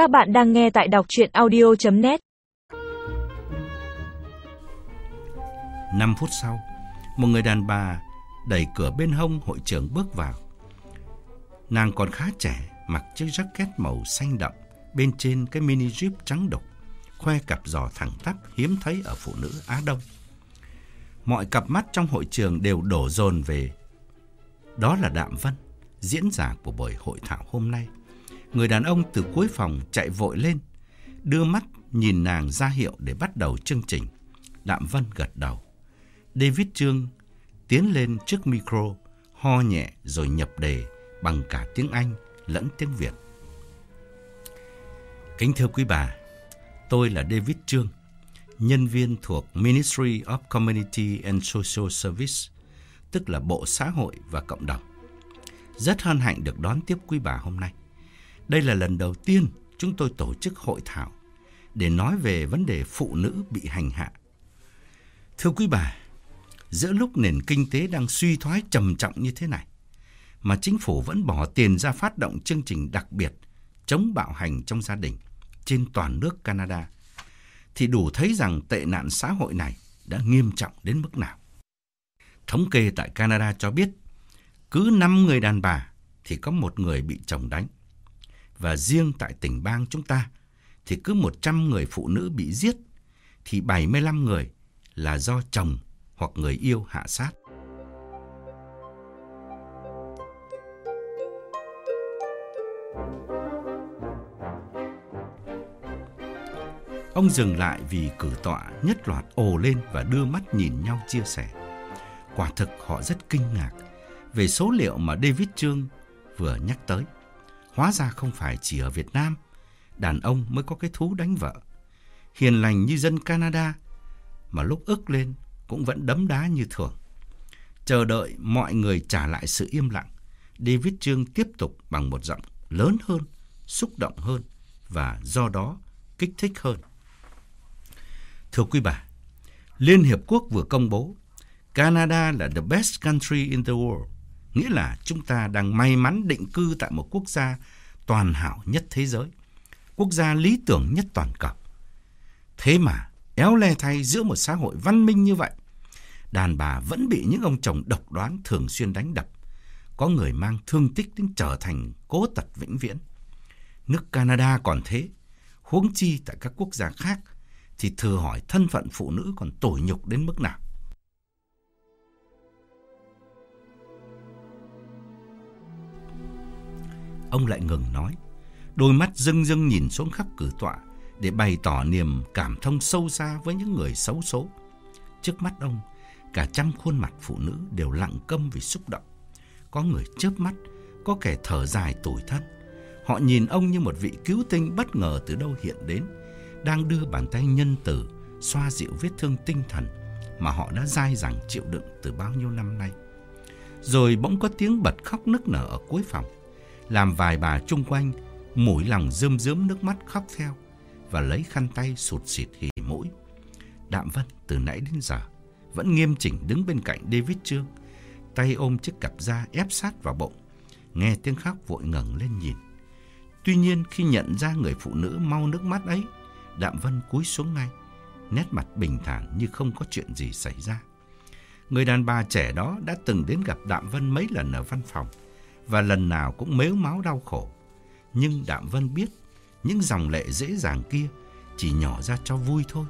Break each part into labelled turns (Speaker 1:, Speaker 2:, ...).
Speaker 1: Các bạn đang nghe tại đọc chuyện audio.net
Speaker 2: 5 phút sau, một người đàn bà đẩy cửa bên hông hội trưởng bước vào. Nàng còn khá trẻ, mặc chiếc jacket màu xanh đậm, bên trên cái mini jeep trắng đục, khoe cặp giò thẳng tắp hiếm thấy ở phụ nữ Á Đông. Mọi cặp mắt trong hội trường đều đổ dồn về. Đó là Đạm Vân, diễn giả của buổi hội thảo hôm nay. Người đàn ông từ cuối phòng chạy vội lên, đưa mắt nhìn nàng ra hiệu để bắt đầu chương trình. Đạm Vân gật đầu. David Trương tiến lên trước micro, ho nhẹ rồi nhập đề bằng cả tiếng Anh lẫn tiếng Việt. Kính thưa quý bà, tôi là David Trương, nhân viên thuộc Ministry of Community and Social Service, tức là Bộ Xã hội và Cộng đồng. Rất hân hạnh được đón tiếp quý bà hôm nay. Đây là lần đầu tiên chúng tôi tổ chức hội thảo để nói về vấn đề phụ nữ bị hành hạ. Thưa quý bà, giữa lúc nền kinh tế đang suy thoái trầm trọng như thế này, mà chính phủ vẫn bỏ tiền ra phát động chương trình đặc biệt chống bạo hành trong gia đình trên toàn nước Canada, thì đủ thấy rằng tệ nạn xã hội này đã nghiêm trọng đến mức nào. Thống kê tại Canada cho biết, cứ 5 người đàn bà thì có một người bị chồng đánh. Và riêng tại tỉnh bang chúng ta, thì cứ 100 người phụ nữ bị giết, thì 75 người là do chồng hoặc người yêu hạ sát. Ông dừng lại vì cử tọa nhất loạt ồ lên và đưa mắt nhìn nhau chia sẻ. Quả thực họ rất kinh ngạc về số liệu mà David Trương vừa nhắc tới. Hóa ra không phải chỉ ở Việt Nam, đàn ông mới có cái thú đánh vợ. Hiền lành như dân Canada, mà lúc ức lên cũng vẫn đấm đá như thường. Chờ đợi mọi người trả lại sự im lặng, David Trương tiếp tục bằng một giọng lớn hơn, xúc động hơn và do đó kích thích hơn. Thưa quý bà, Liên Hiệp Quốc vừa công bố Canada là the best country in the world, nghĩa là chúng ta đang may mắn định cư tại một quốc gia toàn hảo nhất thế giới, quốc gia lý tưởng nhất toàn cầu. Thế mà, éo le thay giữa một xã hội văn minh như vậy, đàn bà vẫn bị những ông chồng độc đoán thường xuyên đánh đập, có người mang thương tích đến trở thành cố tật vĩnh viễn. Nước Canada còn thế, huống chi tại các quốc gia khác thì thừa hỏi thân phận phụ nữ còn tủi nhục đến mức nào. Ông lại ngừng nói, đôi mắt dưng dưng nhìn xuống khắp cử tọa để bày tỏ niềm cảm thông sâu xa với những người xấu số. Trước mắt ông, cả trăm khuôn mặt phụ nữ đều lặng câm vì xúc động. Có người chớp mắt, có kẻ thở dài tủi thân. Họ nhìn ông như một vị cứu tinh bất ngờ từ đâu hiện đến, đang đưa bàn tay nhân từ xoa dịu vết thương tinh thần mà họ đã dai dẳng chịu đựng từ bao nhiêu năm nay. Rồi bỗng có tiếng bật khóc nức nở ở cuối phòng, làm vài bà chung quanh mũi lòng rơm rớm nước mắt khóc theo và lấy khăn tay sụt xịt hỉ mũi. Đạm Vân từ nãy đến giờ vẫn nghiêm chỉnh đứng bên cạnh David Trương, tay ôm chiếc cặp da ép sát vào bụng, nghe tiếng khóc vội ngẩng lên nhìn. Tuy nhiên khi nhận ra người phụ nữ mau nước mắt ấy, Đạm Vân cúi xuống ngay, nét mặt bình thản như không có chuyện gì xảy ra. Người đàn bà trẻ đó đã từng đến gặp Đạm Vân mấy lần ở văn phòng và lần nào cũng mếu máu đau khổ. Nhưng Đạm Vân biết những dòng lệ dễ dàng kia chỉ nhỏ ra cho vui thôi.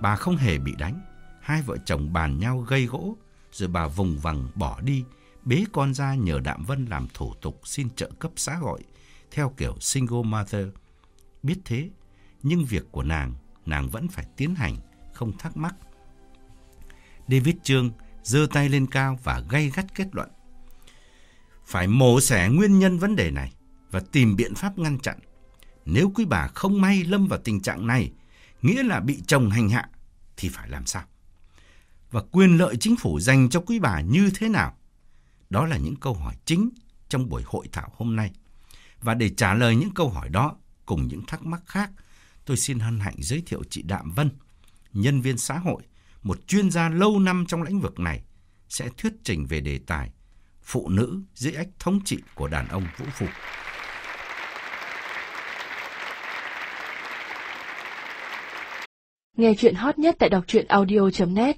Speaker 2: Bà không hề bị đánh, hai vợ chồng bàn nhau gây gỗ, rồi bà vùng vằng bỏ đi, bế con ra nhờ Đạm Vân làm thủ tục xin trợ cấp xã hội theo kiểu single mother. Biết thế, nhưng việc của nàng, nàng vẫn phải tiến hành, không thắc mắc. David Trương giơ tay lên cao và gay gắt kết luận. Phải mổ xẻ nguyên nhân vấn đề này và tìm biện pháp ngăn chặn. Nếu quý bà không may lâm vào tình trạng này, nghĩa là bị chồng hành hạ, thì phải làm sao? Và quyền lợi chính phủ dành cho quý bà như thế nào? Đó là những câu hỏi chính trong buổi hội thảo hôm nay. Và để trả lời những câu hỏi đó cùng những thắc mắc khác, tôi xin hân hạnh giới thiệu chị Đạm Vân, nhân viên xã hội, một chuyên gia lâu năm trong lĩnh vực này, sẽ thuyết trình về đề tài phụ nữ dưới ách thống trị của đàn ông vũ phục.
Speaker 3: Nghe chuyện hot nhất tại đọc truyện audio.net